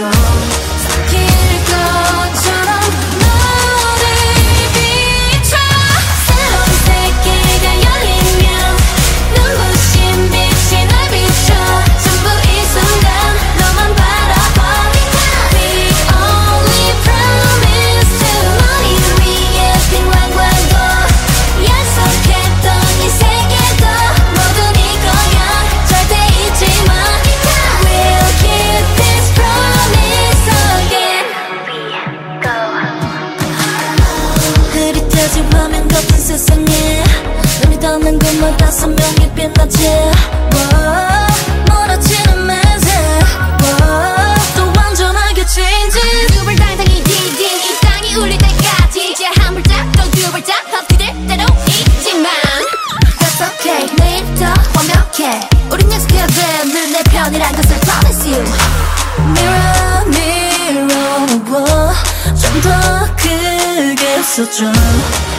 strong 흐릿해진 화면 같은 세상에 눈이 닿는 곳마다 선명히 빛나지. Whoa, 멀어지는 Whoa, 또 완전하게 change 두발 당당히 디딘 이 땅이 울릴 때까지 이제 한 발짝 또 두 발짝 헛디딜 때도 있지만. That's okay 내일부터 완벽해. 우린 약속해야 돼늘내 편이란 것을 promise you. Mirror The a